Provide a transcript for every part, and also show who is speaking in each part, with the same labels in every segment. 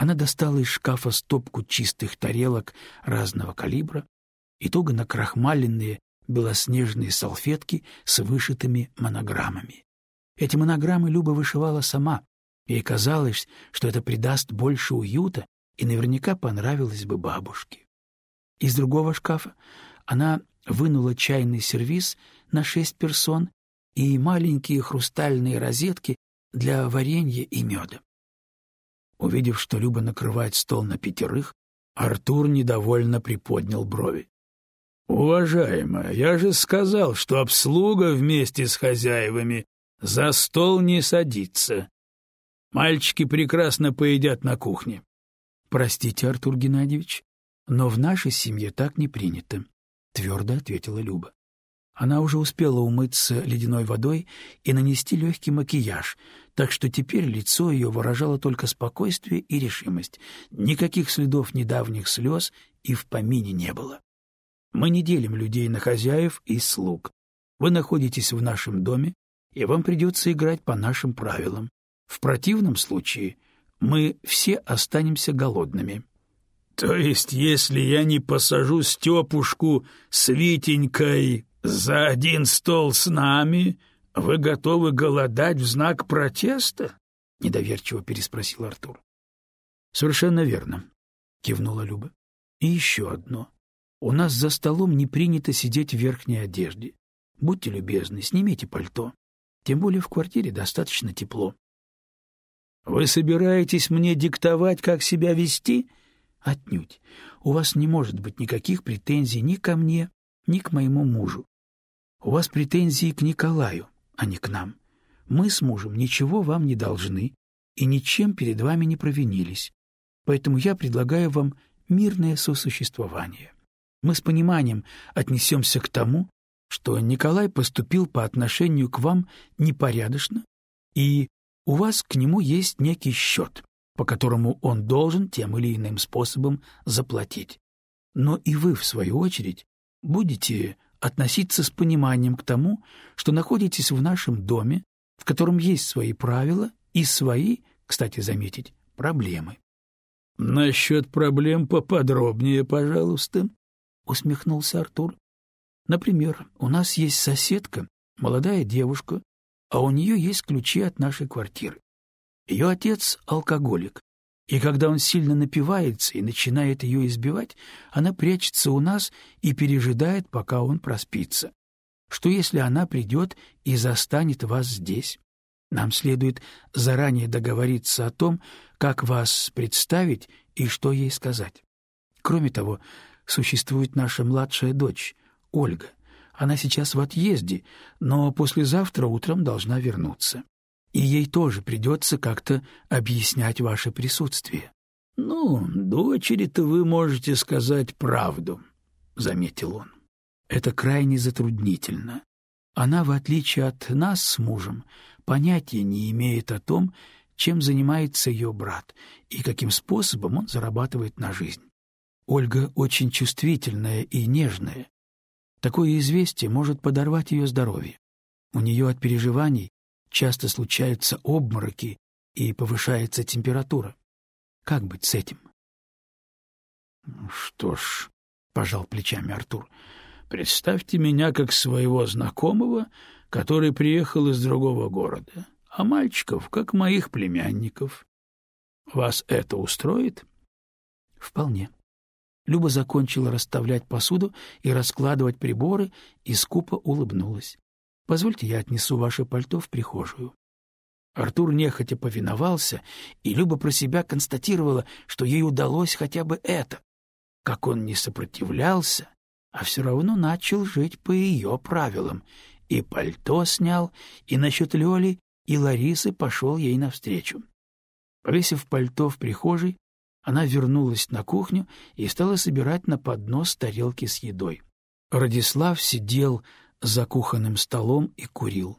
Speaker 1: Она достала из шкафа стопку чистых тарелок разного калибра и туго накрахмаленные белоснежные салфетки с вышитыми монограммами. Эти монограммы Люба вышивала сама. Ей казалось, что это придаст больше уюта и наверняка понравилось бы бабушке. Из другого шкафа она вынула чайный сервиз на шесть персон и маленькие хрустальные розетки для варенья и меда. Увидев, что Люба накрывает стол на пятерых, Артур недовольно приподнял брови. «Уважаемая, я же сказал, что обслуга вместе с хозяевами за стол не садится. Мальчики прекрасно поедят на кухне». «Простите, Артур Геннадьевич, но в нашей семье так не принято», — твердо ответила Люба. Она уже успела умыться ледяной водой и нанести легкий макияж, так что теперь лицо ее выражало только спокойствие и решимость. Никаких следов недавних слез и в помине не было. Мы не делим людей на хозяев и слуг. Вы находитесь в нашем доме, и вам придется играть по нашим правилам. В противном случае мы все останемся голодными.
Speaker 2: — То есть, если я не посажу Степушку с Витенькой «За один стол с нами вы готовы голодать в знак протеста?» — недоверчиво переспросил Артур.
Speaker 1: «Совершенно верно», — кивнула Люба. «И еще одно. У нас за столом не принято сидеть в верхней одежде. Будьте любезны, снимите пальто. Тем более в квартире достаточно тепло».
Speaker 2: «Вы собираетесь мне диктовать, как себя вести?»
Speaker 1: «Отнюдь. У вас не может быть никаких претензий ни ко мне, ни к моему мужу. У вас претензии к Николаю, а не к нам. Мы с мужем ничего вам не должны и ничем перед вами не провинились. Поэтому я предлагаю вам мирное сосуществование. Мы с пониманием отнесемся к тому, что Николай поступил по отношению к вам непорядочно, и у вас к нему есть некий счет, по которому он должен тем или иным способом заплатить. Но и вы, в свою очередь, будете относиться с пониманием к тому, что находитесь в нашем доме, в котором есть свои правила и свои, кстати заметить, проблемы.
Speaker 2: — Насчет проблем поподробнее, пожалуйста, —
Speaker 1: усмехнулся Артур. — Например, у нас есть соседка, молодая девушка, а у нее есть ключи от нашей квартиры. Ее отец — алкоголик, и когда он сильно напивается и начинает ее избивать, она прячется у нас и пережидает, пока он проспится. Что если она придет и застанет вас здесь? Нам следует заранее договориться о том, как вас представить и что ей сказать. Кроме того, существует наша младшая дочь, Ольга. Она сейчас в отъезде, но послезавтра утром должна вернуться и ей тоже придется как-то объяснять ваше присутствие.
Speaker 2: — Ну, дочери-то вы можете сказать правду, — заметил он.
Speaker 1: — Это крайне затруднительно. Она, в отличие от нас с мужем, понятия не имеет о том, чем занимается ее брат и каким способом он зарабатывает на жизнь. Ольга очень чувствительная и нежная. Такое известие может подорвать ее здоровье. У нее от переживаний часто случаются обмороки и повышается температура. Как быть с этим?
Speaker 2: — Что ж, — пожал плечами Артур, — представьте меня как своего знакомого, который приехал из другого города, а мальчиков — как моих племянников. Вас это устроит?
Speaker 1: — Вполне. Люба закончила расставлять посуду и раскладывать приборы и скупо улыбнулась. Позвольте, я отнесу ваше пальто в прихожую. Артур нехотя повиновался, и Люба про себя констатировала, что ей удалось хотя бы это. Как он не сопротивлялся, а все равно начал жить по ее правилам, и пальто снял, и насчет Лёли и Ларисы пошел ей навстречу. Повесив пальто в прихожей, она вернулась на кухню и стала собирать на поднос тарелки с едой. Радислав сидел за кухонным столом и курил.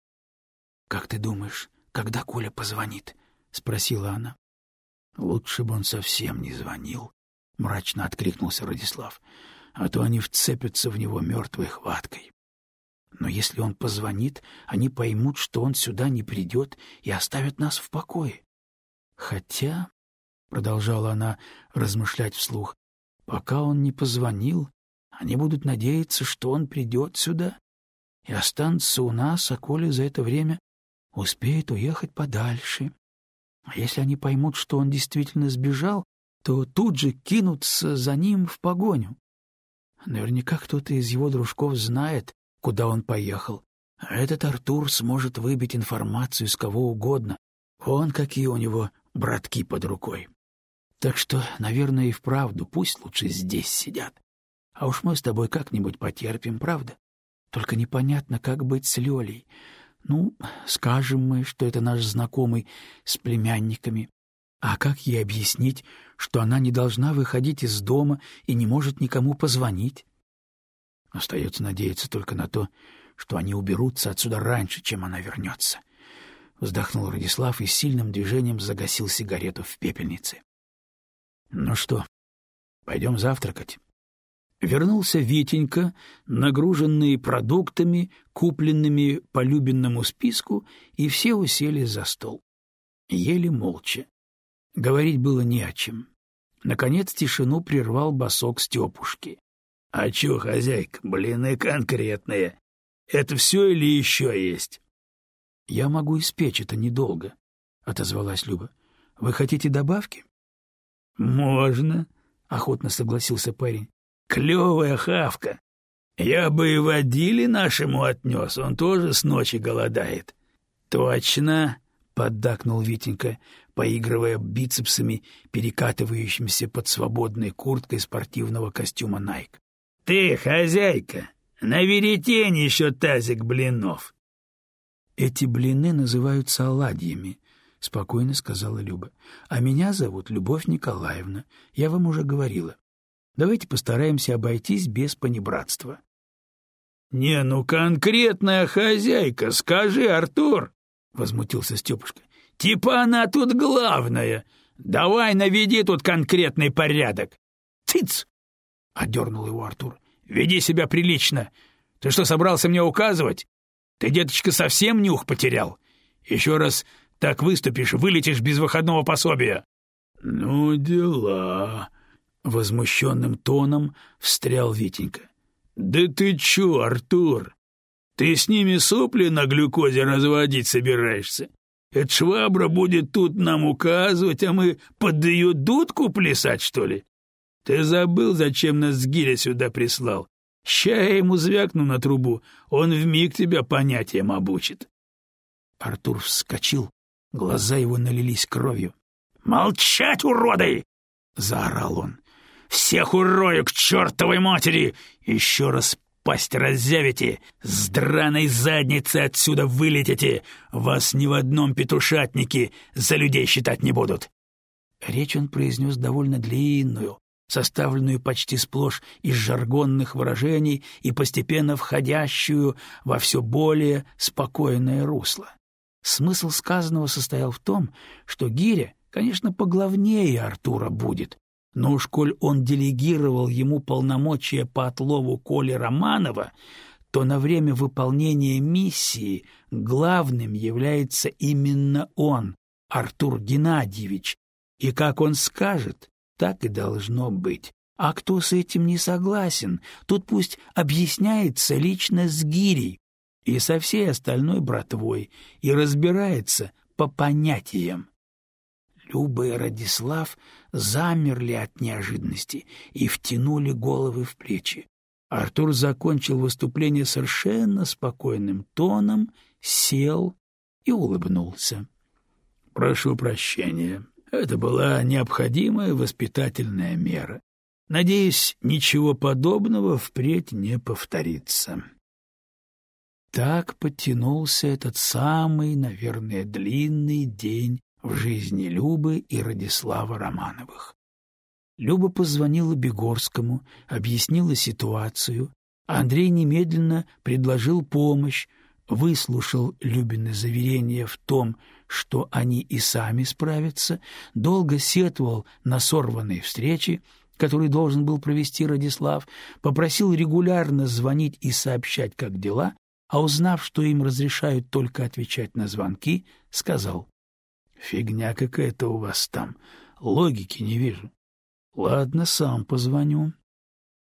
Speaker 1: — Как ты думаешь, когда Коля позвонит? — спросила она. — Лучше бы он совсем не звонил, — мрачно откликнулся Радислав, — а то они вцепятся в него мертвой хваткой. Но если он позвонит, они поймут, что он сюда не придет и оставят нас в покое. Хотя — продолжала она размышлять вслух, — «пока он не позвонил, они будут надеяться, что он придет сюда и останется у нас, а Коля за это время успеет уехать подальше. А если они поймут, что он действительно сбежал, то тут же кинутся за ним в погоню. Наверняка кто-то из его дружков знает, куда он поехал, этот Артур сможет выбить информацию с кого угодно. Вон какие у него братки под рукой. Так что, наверное, и вправду пусть лучше здесь сидят. А уж мы с тобой как-нибудь потерпим, правда? Только непонятно, как быть с Лёлей. Ну, скажем мы, что это наш знакомый с племянниками. А как ей объяснить, что она не должна выходить из дома и не может никому позвонить? Остается надеяться только на то, что они уберутся отсюда раньше, чем она вернется. Вздохнул Радислав и сильным движением загасил сигарету в пепельнице. — Ну что, пойдем завтракать? Вернулся Витенька, нагруженный продуктами, купленными по Любинному списку, и все усели за стол. Ели молча. Говорить было не о чем. Наконец тишину прервал босок Степушки. — А чё, хозяйка, блины конкретные. Это все или еще есть? — Я могу испечь это недолго, — отозвалась Люба. — Вы хотите добавки? — Можно, — охотно согласился парень. Клевая хавка. Я бы и водили нашему отнес, он тоже с ночи голодает. — Точно, — поддакнул Витенька, поигрывая бицепсами, перекатывающимся под свободной курткой спортивного костюма Найк. — Ты, хозяйка, на веретень еще тазик блинов. — Эти блины называются оладьями, — спокойно сказала Люба. — А меня зовут Любовь Николаевна, я вам уже говорила. Давайте постараемся обойтись без понебратства. — Не, ну конкретная хозяйка, скажи, Артур! — возмутился Степушка. — Типа она тут главная. Давай наведи тут конкретный порядок. — Цыц! — одернул его Артур. — Веди себя прилично. Ты что, собрался мне указывать? Ты, деточка, совсем нюх потерял? Еще раз так выступишь, вылетишь без выходного пособия. — Ну, дела, Возмущенным тоном встрял Витенька. «Да ты чё, Артур? Ты с ними сопли на глюкозе разводить собираешься? Эта швабра будет тут нам указывать, а мы под ее дудку плясать, что ли? Ты забыл, зачем нас с Гиря сюда прислал? Ща я ему звякну на трубу, он вмиг тебя понятием обучит». Артур вскочил, глаза его налились кровью. «Молчать, уроды!» — заорал он. Всех урою к чертовой матери! Еще раз пасть раззявите, с драной задницы отсюда вылетите, вас ни в одном петушатнике за людей считать не будут!» Речь он произнес довольно длинную, составленную почти сплошь из жаргонных выражений и постепенно входящую во все более спокойное русло. Смысл сказанного состоял в том, что Гиря, конечно, поглавнее Артура будет, но уж коль он делегировал ему полномочия по отлову Коли Романова, то на время выполнения миссии главным является именно он, Артур Геннадьевич, и как он скажет, так и должно быть. А кто с этим не согласен, тут пусть объясняется лично с Гирей и со всей остальной братвой и разбирается по понятиям. Люба и Радислав замерли от неожиданности и втянули головы в плечи. Артур закончил выступление совершенно спокойным тоном, сел и улыбнулся. — Прошу прощения. Это была необходимая воспитательная мера. Надеюсь, ничего подобного впредь не повторится. Так потянулся этот самый, наверное, длинный день в жизни Любы и Радислава Романовых. Люба позвонила Бегорскому, объяснила ситуацию, а Андрей немедленно предложил помощь, выслушал Любины заверения в том, что они и сами справятся, долго сетовал на сорванные встречи, которые должен был провести Радислав, попросил регулярно звонить и сообщать, как дела, а узнав, что им разрешают только отвечать на звонки, сказал Фигня какая-то у вас там.
Speaker 2: Логики не вижу. Ладно, сам позвоню.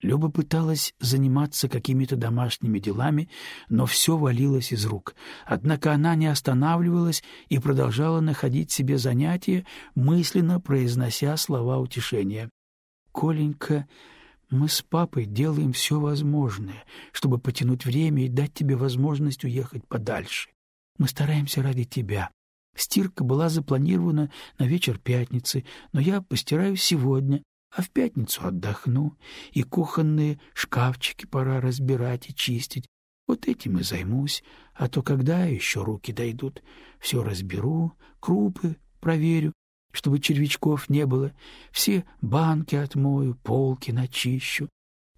Speaker 2: Люба пыталась заниматься какими-то домашними делами, но все валилось из рук. Однако она не останавливалась и продолжала находить себе занятия, мысленно произнося слова утешения. «Коленька, мы с папой делаем все возможное, чтобы потянуть время и дать тебе возможность уехать подальше. Мы стараемся ради тебя. Стирка была запланирована на вечер пятницы, но я постираю сегодня, а в пятницу отдохну, и кухонные шкафчики пора разбирать и чистить. Вот этим и займусь, а то когда еще руки дойдут, все разберу, крупы проверю, чтобы червячков не было, все банки отмою, полки начищу.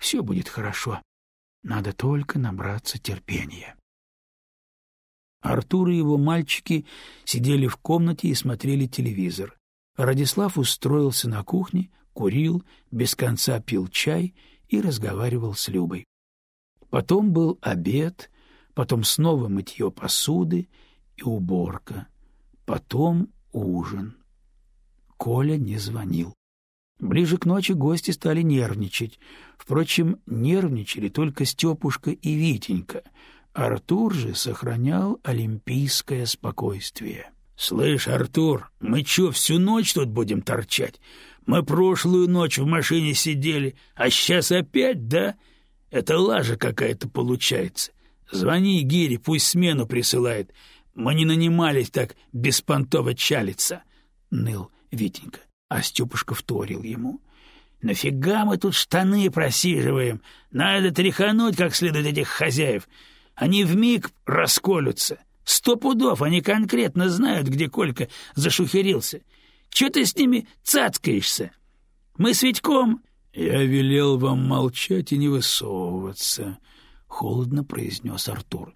Speaker 2: Все будет хорошо. Надо только набраться терпения. Артур и его мальчики сидели в комнате и смотрели телевизор. Радислав устроился на кухне, курил, без конца пил чай и разговаривал с Любой. Потом был обед, потом снова мытье посуды и уборка, потом ужин. Коля не звонил. Ближе к ночи гости стали нервничать. Впрочем, нервничали только Степушка и Витенька. Артур же сохранял олимпийское спокойствие. — Слышь, Артур, мы чё, всю ночь тут будем торчать? Мы прошлую ночь в машине сидели, а сейчас опять, да? Это лажа какая-то получается. Звони Гире, пусть смену присылает. Мы не нанимались так беспонтово чалиться, — ныл Витенька. А Степушка вторил ему. — Нафига мы тут штаны просиживаем? Надо тряхануть как следует этих хозяев. Они вмиг расколются. Сто пудов, они конкретно знают, где Колька зашухерился. — чего ты с ними цацкаешься? Мы с Витьком...» «Я велел вам молчать и не высовываться», — холодно произнес Артур.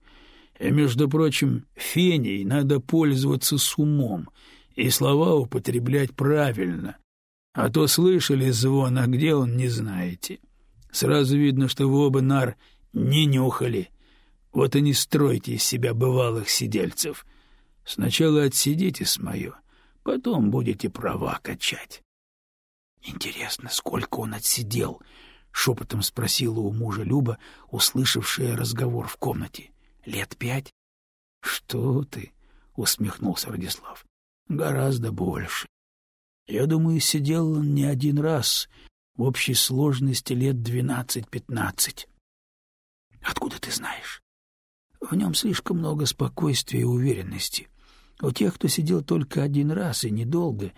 Speaker 2: «И, между прочим, феней надо пользоваться с умом и слова употреблять правильно, а то слышали звон, а где он, не знаете. Сразу видно, что вы оба нар не нюхали. Вот и не стройте из себя бывалых сидельцев. Сначала отсидите с мое, Потом будете права качать. — Интересно, сколько он отсидел? — шепотом спросила у мужа Люба, услышавшая разговор в комнате. — Лет пять? — Что ты? — усмехнулся Радислав. — Гораздо больше. Я думаю, сидел он не один раз, в общей сложности лет двенадцать-пятнадцать. — Откуда ты знаешь? В нем слишком много спокойствия и уверенности. У тех, кто сидел только один раз и недолго,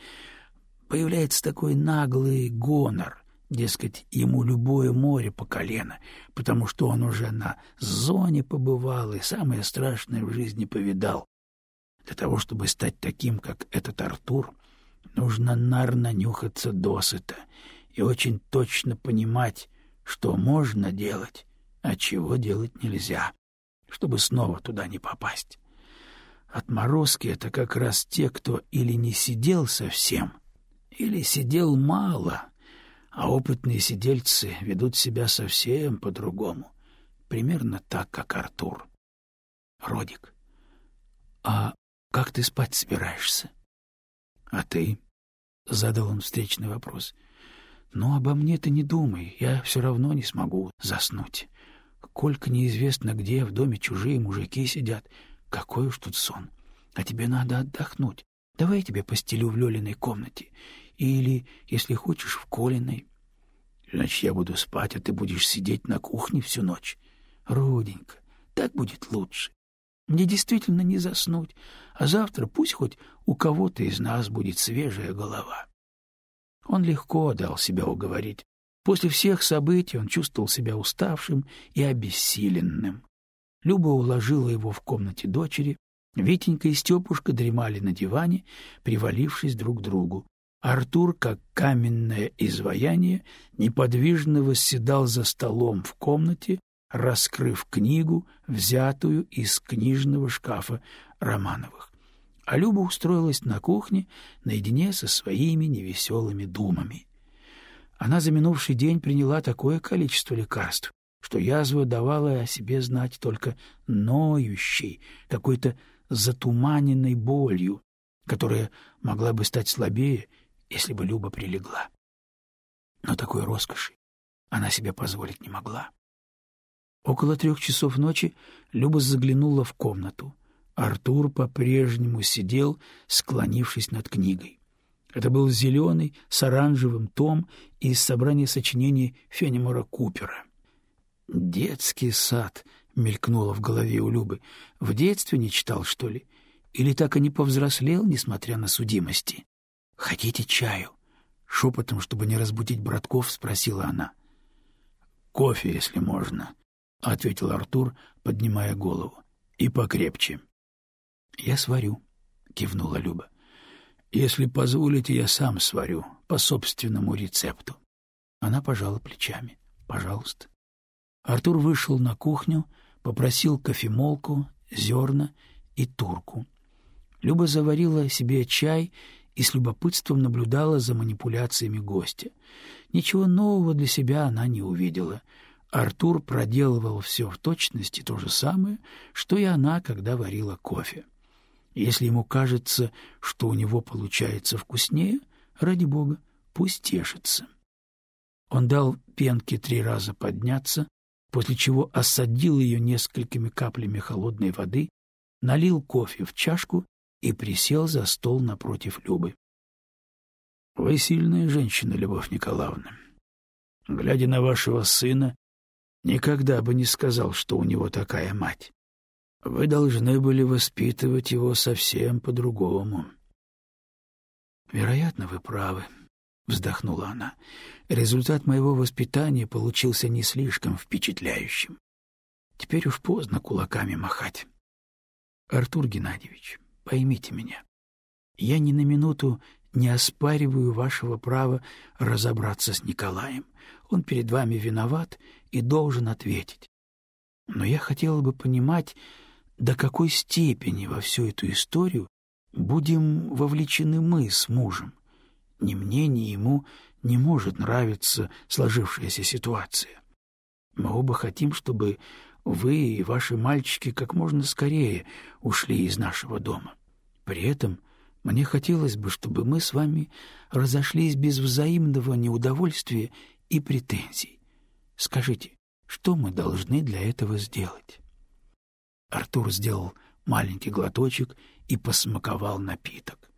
Speaker 2: появляется такой наглый гонор, дескать, ему любое море по колено, потому что он уже на зоне побывал и самое страшное в жизни повидал. Для того, чтобы стать таким, как этот Артур, нужно нарно нюхаться досыта и очень точно понимать, что можно делать, а чего делать нельзя, чтобы снова туда не попасть. Отморозки — это как раз те, кто или не сидел совсем, или сидел мало, а опытные сидельцы ведут себя совсем по-другому, примерно так, как Артур. Родик, а как ты спать собираешься? — А ты? — задал он встречный вопрос. — Ну, обо мне ты не думай, я все равно не смогу заснуть. Колька неизвестно где, в доме чужие мужики сидят — какой уж тут сон. А тебе надо отдохнуть. Давай я тебе постелю в Лёлиной комнате. Или, если хочешь, в Колиной. Значит, я буду спать, а ты будешь сидеть на кухне всю ночь. Роденька, так будет лучше. Мне действительно не заснуть, а завтра пусть хоть у кого-то из нас будет свежая голова. Он легко дал себя уговорить. После всех событий он чувствовал себя уставшим и обессиленным. Люба уложила его в комнате дочери, Витенька и Степушка дремали на диване, привалившись друг к другу. Артур, как каменное изваяние, неподвижно восседал за столом в комнате, раскрыв книгу, взятую из книжного шкафа Романовых. А Люба устроилась на кухне наедине со своими невеселыми думами. Она за минувший день приняла такое количество лекарств, что язва давала о себе знать только ноющей, какой-то затуманенной болью, которая могла бы стать слабее
Speaker 1: если бы Люба прилегла. Но такой роскоши она себе позволить не могла. Около трех часов ночи Люба заглянула в комнату. Артур по-прежнему сидел, склонившись над книгой. Это был зеленый с оранжевым том из собрания сочинений Фенимора Купера. «Детский сад», — мелькнуло в голове у Любы. «В детстве не читал, что ли? Или так и не повзрослел, несмотря на судимости? Хотите чаю?» Шепотом, чтобы не разбудить братков, спросила она. «Кофе, если можно», — ответил Артур, поднимая голову. «И покрепче». «Я сварю», — кивнула Люба. «Если позволите, я сам сварю, по собственному рецепту». Она пожала плечами. «Пожалуйста». Артур вышел на кухню, попросил кофемолку, зерна и турку. Люба заварила себе чай и с любопытством наблюдала за манипуляциями гостя. Ничего нового для себя она не увидела. Артур проделывал все в точности то же самое, что и она, когда варила кофе. Если ему кажется, что у него получается вкуснее, ради бога, пусть тешится. Он дал пенке три раза подняться, после чего осадил ее несколькими каплями холодной воды, налил кофе в чашку и присел за стол напротив Любы. — Вы сильная женщина, Любовь Николаевна. Глядя на вашего сына, никогда бы не сказал, что у него такая мать. Вы должны были воспитывать его совсем по-другому. — Вероятно, вы правы, — вздохнула она. Результат моего воспитания получился не слишком впечатляющим. Теперь уж поздно кулаками махать. Артур Геннадьевич, поймите меня. Я ни на минуту не оспариваю вашего права разобраться с Николаем. Он перед вами виноват и должен ответить. Но я хотела бы понимать, до какой степени во всю эту историю будем вовлечены мы с мужем. Ни мне, ни ему не может нравиться сложившаяся ситуация. Мы оба хотим, чтобы вы и ваши мальчики как можно скорее ушли из нашего дома. При этом мне хотелось бы, чтобы мы с вами разошлись без взаимного неудовольствия и претензий. Скажите, что мы должны для этого сделать?» Артур сделал маленький глоточек и посмаковал напиток.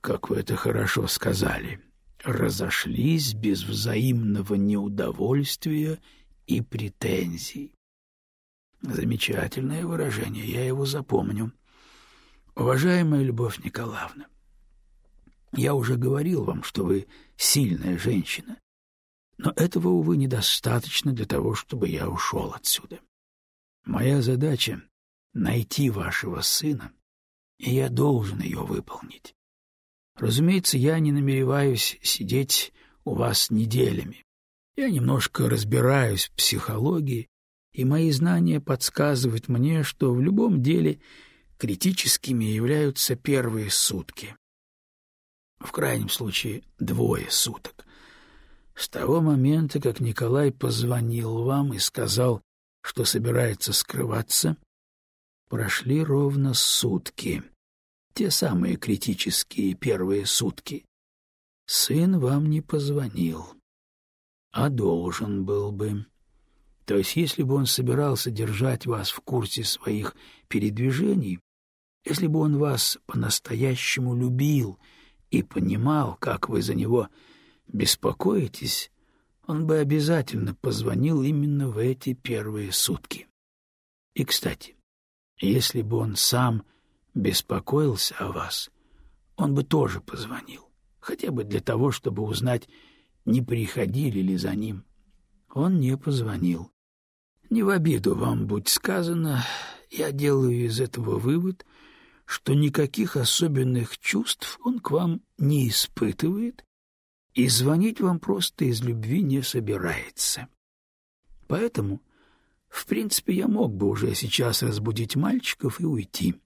Speaker 1: «Как вы это хорошо сказали! Разошлись без взаимного неудовольствия и претензий. Замечательное выражение, я его запомню. Уважаемая Любовь Николаевна, я уже говорил вам, что вы сильная женщина, но этого, увы, недостаточно для того, чтобы я ушел отсюда. Моя задача — найти вашего сына, и я должен ее выполнить. Разумеется, я не намереваюсь сидеть у вас неделями. Я немножко разбираюсь в психологии, и мои знания подсказывают мне, что в любом деле критическими являются первые сутки. В крайнем случае, двое суток. С того момента, как Николай позвонил вам и сказал, что собирается скрываться, прошли ровно сутки. Те самые критические первые сутки. Сын вам не позвонил, а должен был бы. То есть, если бы он собирался держать вас в курсе своих передвижений, если бы он вас по-настоящему любил и понимал, как вы за него беспокоитесь, он бы обязательно позвонил именно в эти первые сутки. И, кстати, если бы он сам беспокоился о вас, он бы тоже позвонил, хотя бы для того, чтобы узнать, не приходили ли за ним. Он не позвонил. Не в обиду вам будь сказано, я делаю из этого вывод, что никаких особенных чувств он к вам не испытывает и звонить вам просто из любви не собирается. Поэтому, в принципе, я мог бы уже сейчас разбудить мальчиков и уйти.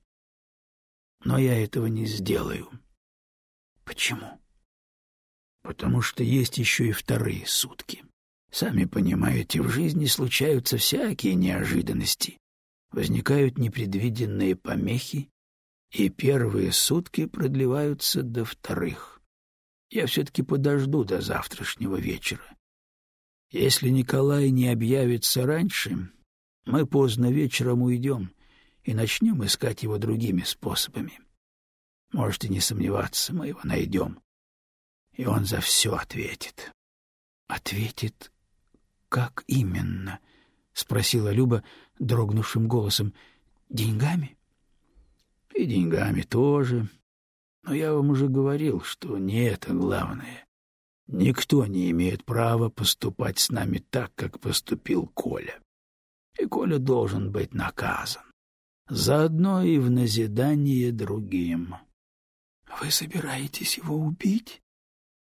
Speaker 1: Но я этого не сделаю. Почему? Потому что есть еще и вторые сутки. Сами понимаете, в жизни случаются всякие неожиданности. Возникают непредвиденные помехи, и первые сутки продлеваются до вторых.
Speaker 2: Я все-таки подожду до завтрашнего вечера. Если Николай не объявится раньше, мы поздно вечером уйдем и начнем искать его другими способами. Можете не сомневаться, мы его найдем. И он за все ответит.
Speaker 1: — Ответит? Как именно? — спросила Люба дрогнувшим голосом. — Деньгами?
Speaker 2: — И деньгами тоже. Но я вам уже говорил, что не это главное. Никто не имеет права поступать с нами так, как поступил Коля. И Коля должен быть наказан. Заодно и в назидание другим.
Speaker 1: — Вы собираетесь его убить?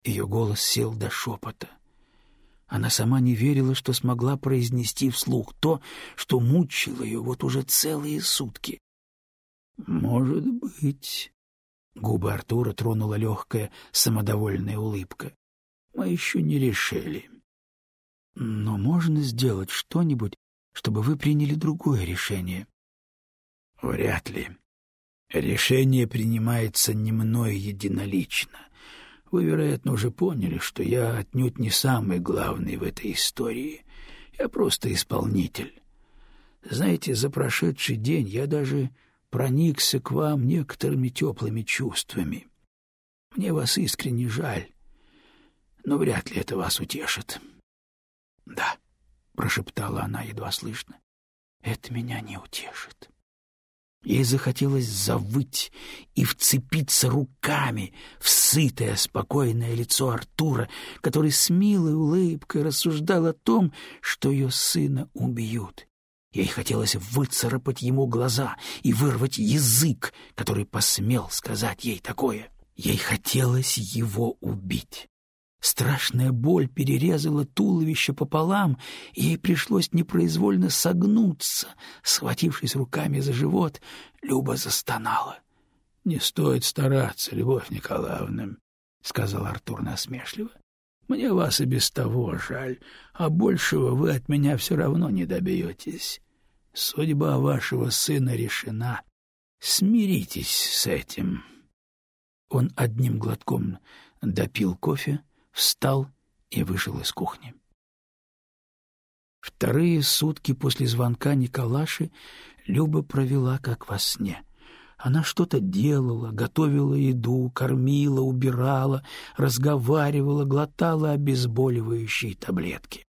Speaker 1: Ее голос сел до шепота. Она сама не верила, что смогла произнести вслух то, что мучило ее вот уже целые сутки.
Speaker 2: — Может быть. Губы Артура тронула легкая, самодовольная улыбка мы еще не решили.
Speaker 1: Но можно сделать что-нибудь, чтобы вы приняли другое решение?
Speaker 2: Вряд ли. Решение принимается не мной единолично. Вы, вероятно, уже поняли, что я отнюдь не самый главный в этой истории. Я просто исполнитель. Знаете, за прошедший день я даже проникся к вам некоторыми теплыми чувствами. Мне вас искренне жаль но вряд ли это вас утешит.
Speaker 1: — Да, — прошептала она едва слышно, — это меня не утешит. Ей захотелось завыть и вцепиться руками в сытое, спокойное лицо Артура, который с милой улыбкой рассуждал о том, что ее сына убьют. Ей хотелось выцарапать ему глаза и вырвать язык, который посмел сказать ей такое. Ей хотелось его убить. Страшная боль перерезала туловище пополам, и ей пришлось непроизвольно согнуться. Схватившись руками за живот, Люба застонала.
Speaker 2: — Не стоит стараться, Любовь Николаевна, — сказал Артур насмешливо. — Мне вас и без того жаль, а большего вы от меня все равно не добьетесь. Судьба вашего сына решена. Смиритесь с этим.
Speaker 1: Он одним глотком допил кофе, встал и вышел из кухни. Вторые сутки после звонка Николаши Люба провела как во сне. Она что-то делала, готовила еду, кормила, убирала, разговаривала, глотала обезболивающие таблетки.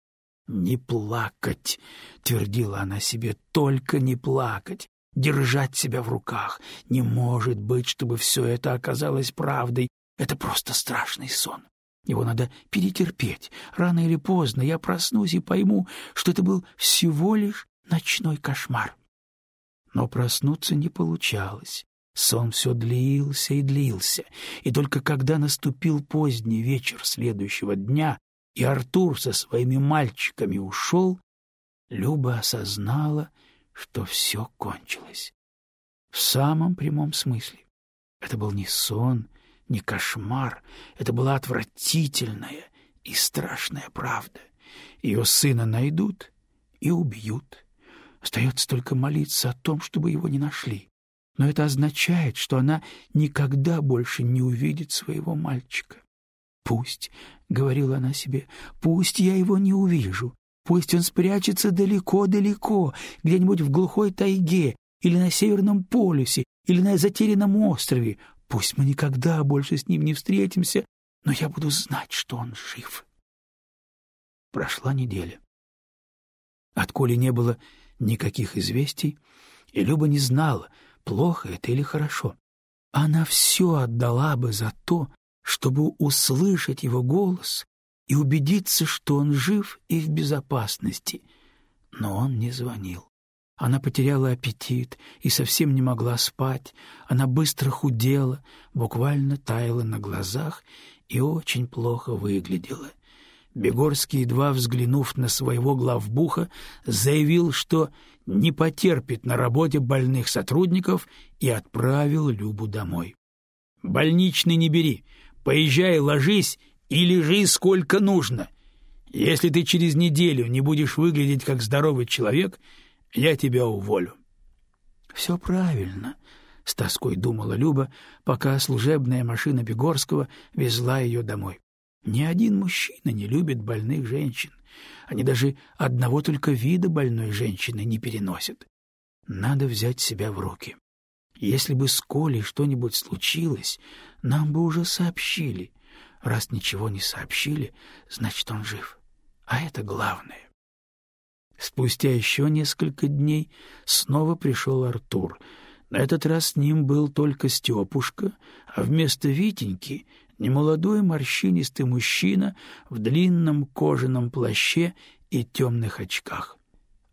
Speaker 1: «Не плакать!» — твердила она себе, — «только не плакать!» держать себя в руках. Не может быть, чтобы все это оказалось правдой. Это просто страшный сон. Его надо перетерпеть. Рано или поздно я проснусь и пойму, что это был всего лишь ночной кошмар. Но проснуться не получалось. Сон все длился и длился, и только когда наступил поздний вечер следующего дня, и Артур со своими мальчиками ушел, Люба осознала, что все кончилось. В самом прямом смысле. Это был не сон, не кошмар, это была отвратительная и страшная правда. Ее сына найдут и убьют. Остается только молиться о том, чтобы его не нашли. Но это означает, что она никогда больше не увидит своего мальчика. «Пусть», — говорила она себе, — «пусть я его не увижу, пусть он спрячется далеко-далеко, где-нибудь в глухой тайге или на Северном полюсе, или на затерянном острове, Пусть мы никогда больше с ним не встретимся, но я буду знать, что он жив. Прошла неделя. От Коли не было никаких известий, и Люба не знала, плохо это или хорошо. Она все отдала бы за то, чтобы услышать его голос и убедиться, что он жив и в безопасности. Но он не звонил. Она потеряла аппетит и совсем не могла спать. Она быстро худела, буквально таяла на глазах и очень плохо выглядела. Бегорский, едва взглянув на своего главбуха, заявил, что не потерпит на работе больных сотрудников и отправил Любу домой. «Больничный не бери, поезжай, ложись и лежи сколько нужно. Если ты через неделю не будешь выглядеть как здоровый человек, — я тебя уволю. — Все правильно, —— с тоской думала Люба, пока служебная машина Бегорского везла ее домой. Ни один мужчина не любит больных женщин. Они даже одного только вида больной женщины не переносят. Надо взять себя в руки. Если бы с Колей что-нибудь случилось, нам бы уже сообщили. Раз ничего не сообщили, значит, он жив. А это главное. Спустя еще несколько дней снова пришел Артур. На этот раз с ним был только Степушка, а вместо Витеньки — немолодой морщинистый мужчина в длинном кожаном плаще и темных очках.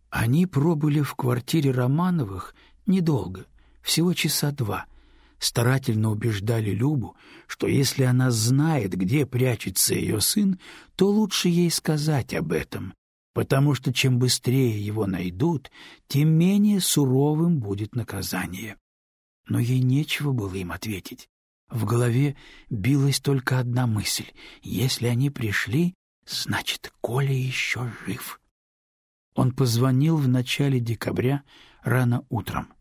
Speaker 1: Они пробыли в квартире Романовых недолго, всего часа два. Старательно убеждали Любу, что если она знает, где прячется ее сын, то лучше ей сказать об этом, потому что чем быстрее его найдут, тем менее суровым будет наказание. Но ей нечего было им ответить. В голове билась только одна мысль — если они пришли, значит, Коля еще жив. Он позвонил в начале декабря рано утром.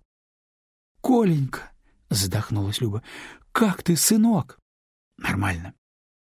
Speaker 1: — Коленька! — задохнулась Люба. — Как ты, сынок? — Нормально.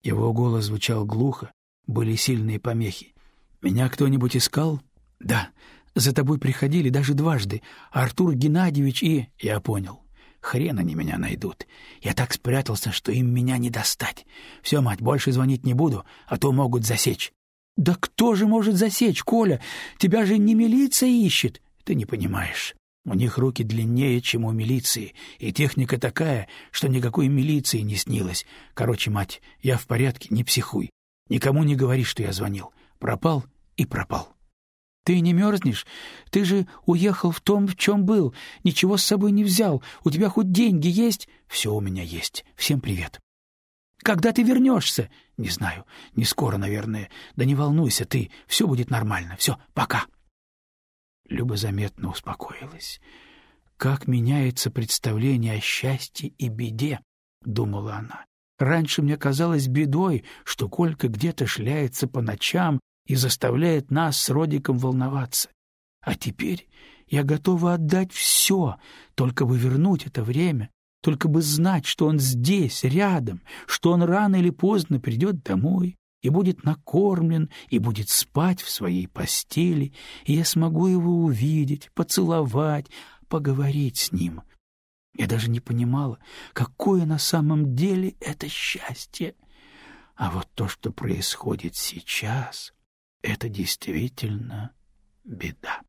Speaker 1: Его голос звучал глухо, были сильные помехи. — Меня кто-нибудь искал? — Да. За тобой приходили даже дважды. Артур Геннадьевич и... Я понял. Хрен они меня найдут. Я так спрятался, что им меня не достать. Все, мать, больше звонить не буду, а то могут засечь. Да кто же может засечь, Коля? Тебя же не милиция ищет. Ты не понимаешь. У них руки длиннее, чем у милиции, и техника такая, что никакой милиции не снилось. Короче, мать, я в порядке, не психуй. Никому не говори, что я звонил. Пропал и пропал. Ты не мерзнешь? Ты же уехал в том, в чем был. Ничего с собой не взял. У тебя хоть деньги есть? Все у меня есть. Всем привет. Когда ты вернешься? Не знаю. Не скоро, наверное. Да не волнуйся ты. Все будет нормально. Все, пока. Люба заметно успокоилась. «Как меняется представление о счастье и беде», — думала она. «Раньше мне казалось бедой, что Колька где-то шляется по ночам и заставляет нас с Родиком волноваться. А теперь я готова отдать все, только бы вернуть это время, только бы знать, что он здесь, рядом, что он рано или поздно придет домой, и будет накормлен, и будет спать в своей постели, и я смогу его увидеть, поцеловать, поговорить с ним. Я даже не понимала, какое на самом деле это счастье. А вот то, что происходит сейчас, это действительно беда.